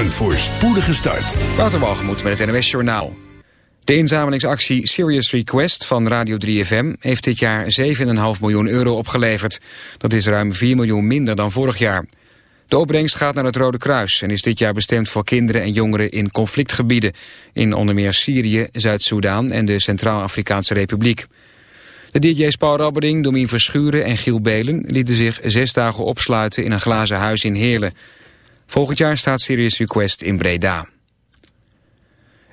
Een voorspoedige start. Waterwalgemoed met het NWS Journaal. De inzamelingsactie Serious Request van Radio 3FM heeft dit jaar 7,5 miljoen euro opgeleverd. Dat is ruim 4 miljoen minder dan vorig jaar. De opbrengst gaat naar het Rode Kruis en is dit jaar bestemd voor kinderen en jongeren in conflictgebieden. In onder meer Syrië, Zuid-Soedan en de Centraal-Afrikaanse Republiek. De DJ's Paul Rabbering, Domien Verschuren en Giel Belen lieten zich zes dagen opsluiten in een glazen huis in Heerlen. Volgend jaar staat Serious Request in Breda.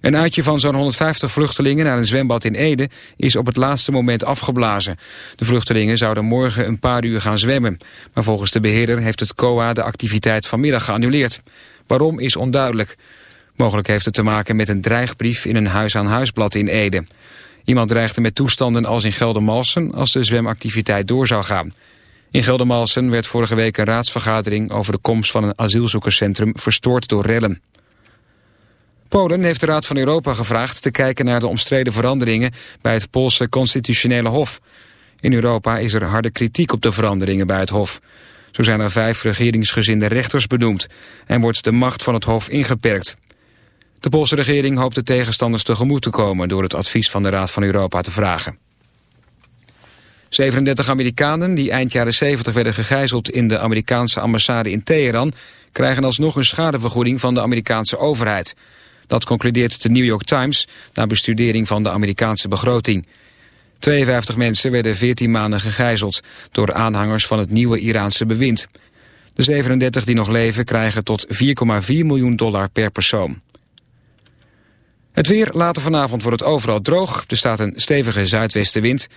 Een uitje van zo'n 150 vluchtelingen naar een zwembad in Ede is op het laatste moment afgeblazen. De vluchtelingen zouden morgen een paar uur gaan zwemmen. Maar volgens de beheerder heeft het COA de activiteit vanmiddag geannuleerd. Waarom is onduidelijk. Mogelijk heeft het te maken met een dreigbrief in een huis-aan-huisblad in Ede. Iemand dreigde met toestanden als in Geldermalsen als de zwemactiviteit door zou gaan. In Geldermalsen werd vorige week een raadsvergadering over de komst van een asielzoekerscentrum verstoord door rellen. Polen heeft de Raad van Europa gevraagd te kijken naar de omstreden veranderingen bij het Poolse constitutionele hof. In Europa is er harde kritiek op de veranderingen bij het hof. Zo zijn er vijf regeringsgezinde rechters benoemd en wordt de macht van het hof ingeperkt. De Poolse regering hoopt de tegenstanders tegemoet te komen door het advies van de Raad van Europa te vragen. 37 Amerikanen die eind jaren 70 werden gegijzeld in de Amerikaanse ambassade in Teheran... krijgen alsnog een schadevergoeding van de Amerikaanse overheid. Dat concludeert de New York Times na bestudering van de Amerikaanse begroting. 52 mensen werden 14 maanden gegijzeld door aanhangers van het nieuwe Iraanse bewind. De 37 die nog leven krijgen tot 4,4 miljoen dollar per persoon. Het weer, later vanavond wordt het overal droog. Er staat een stevige zuidwestenwind.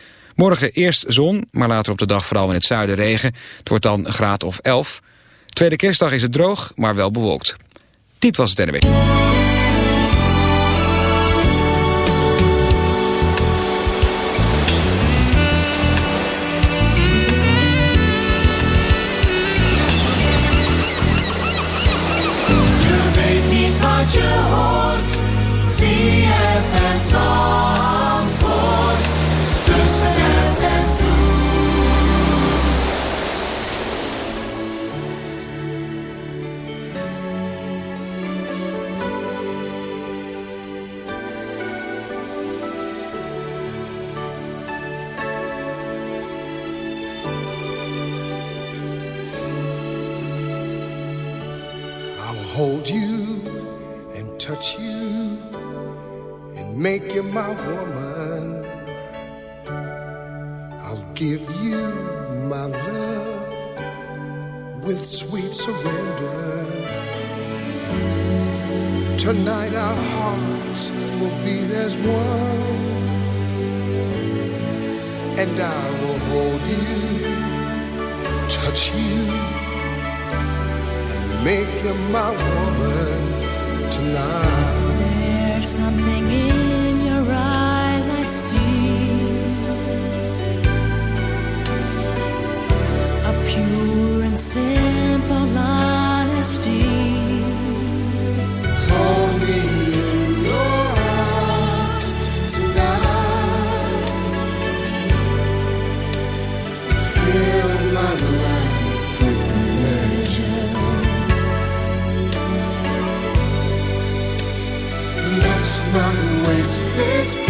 Morgen eerst zon, maar later op de dag vooral in het zuiden regen. Het wordt dan een graad of 11. Tweede kerstdag is het droog, maar wel bewolkt. Dit was het NW. My woman tonight. There's something in Let's not waste this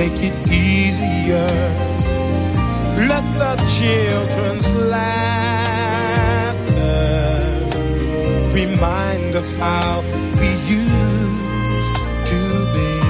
make it easier. Let the children's laughter remind us how we used to be.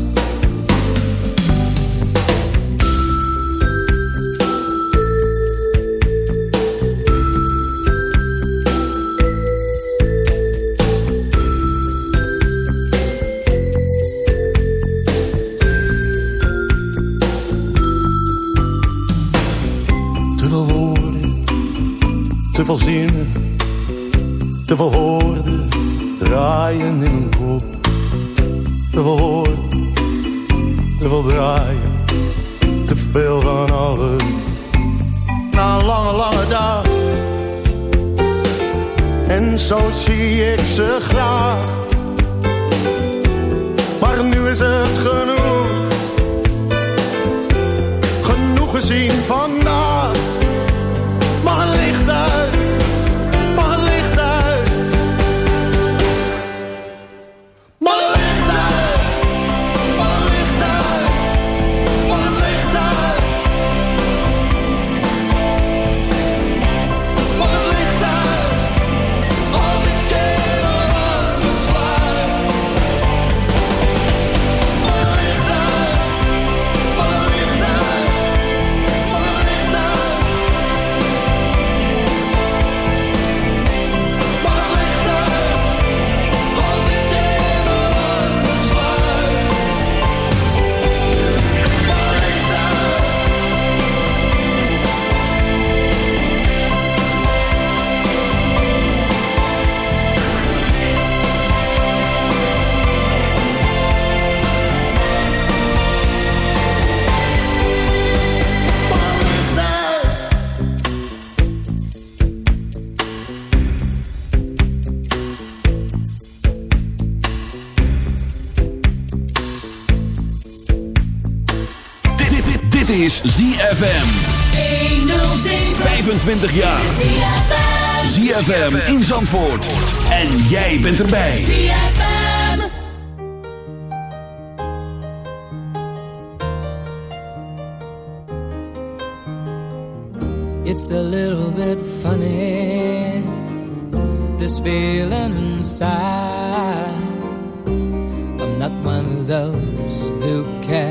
dit, is ZFM. 25 jaar. ZFM in Zandvoort. En jij bent erbij. It's a little bit funny, this feeling inside. I'm not one of those who can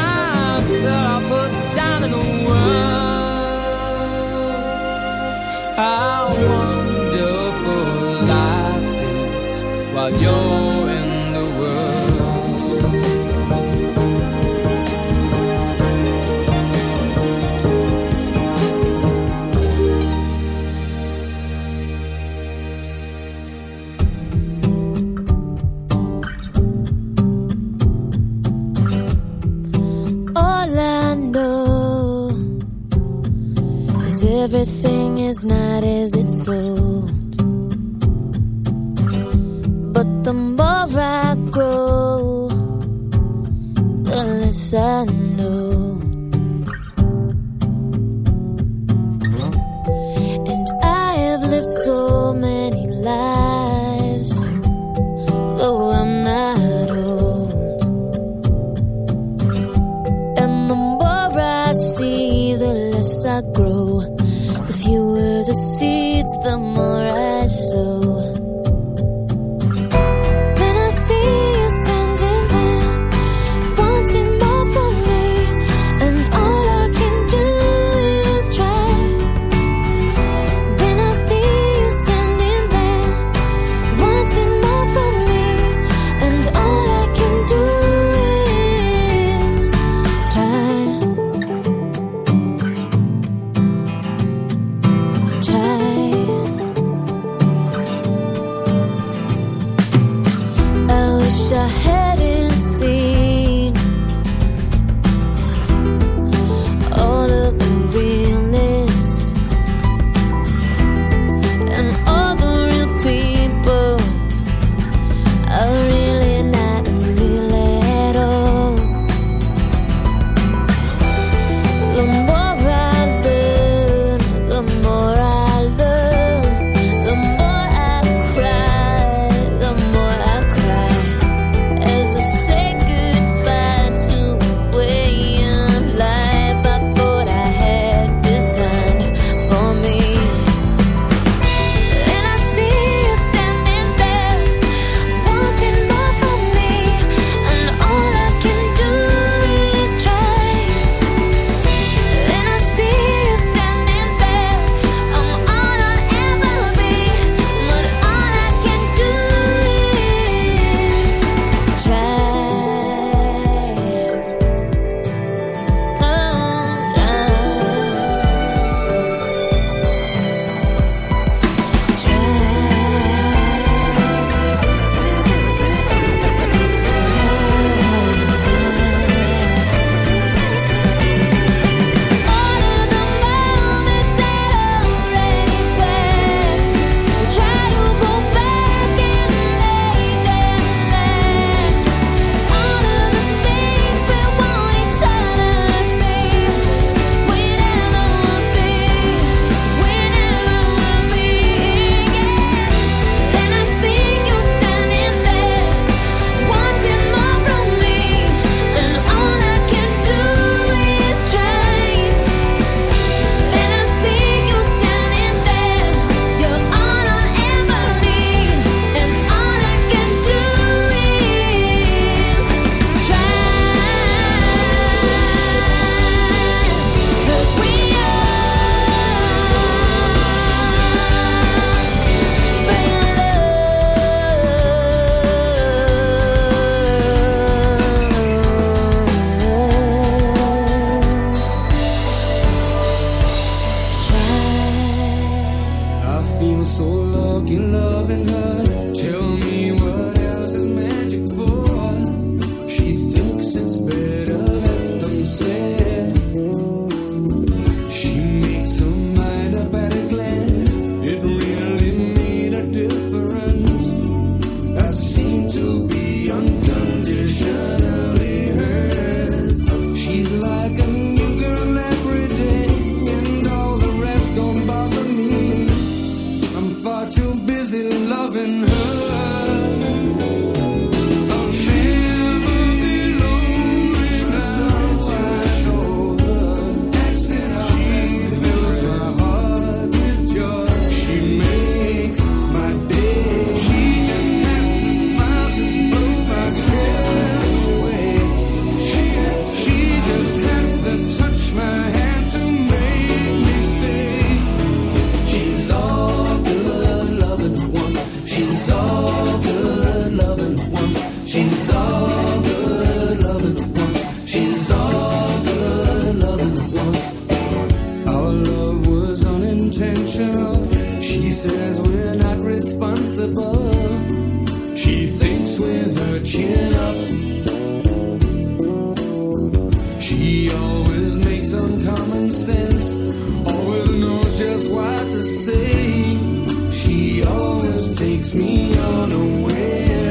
is not as it sold. But the more I grow, the less I just what to say. She always takes me unaware.